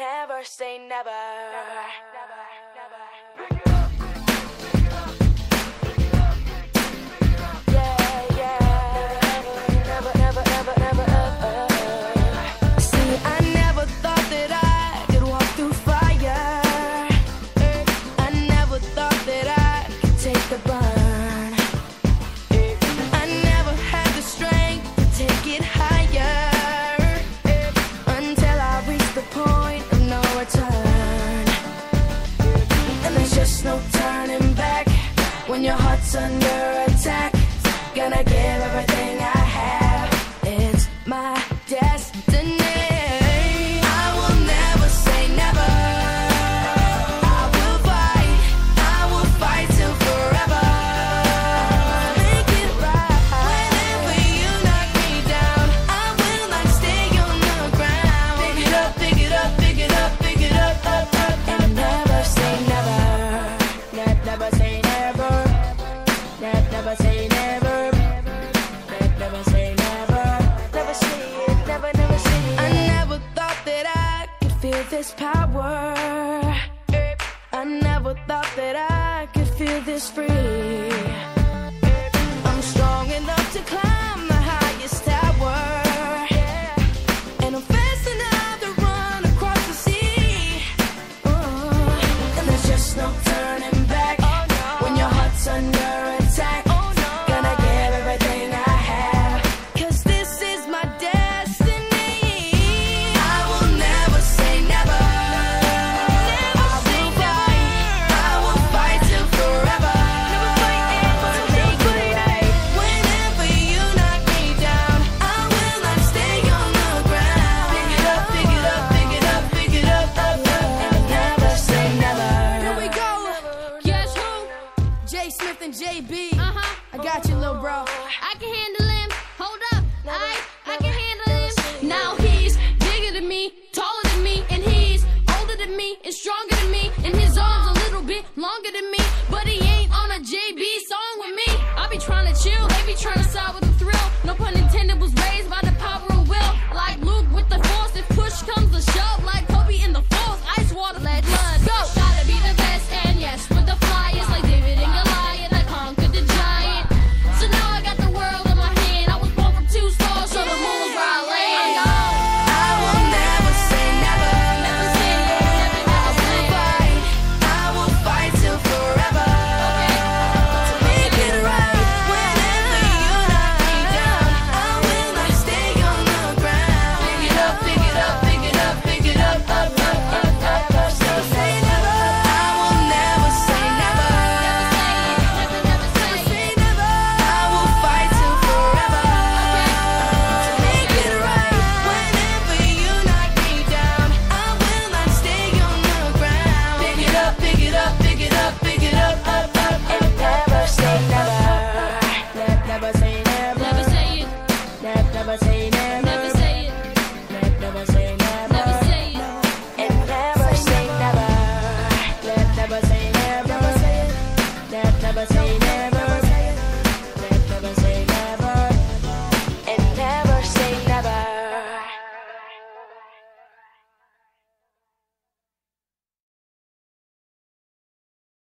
Never say never. Yeah, when your heart's under attack. Gonna give everything I have. It's my destiny. I will never say never. I will fight. I will fight till forever. Make it right. Whenever you knock me down, I will not stay on the ground. Pick it up, pick it up, pick it up, pick it up, up, up, and never say never. Ne- never say never say never. Ne- never say never. Never say it. Never, never say it. I never thought that I could feel this power. I never thought that I could feel this free. I can handle him. Hold up. I I can handle him. Now he's bigger than me, taller than me, and he's older than me and stronger than me. And his arms a little bit longer than me, but he ain't on a JB song with me. I be trying to chill, they be trying to side with a thrill. No pun intended was raised by the power of will. Like Luke with the force, if push comes to shove, like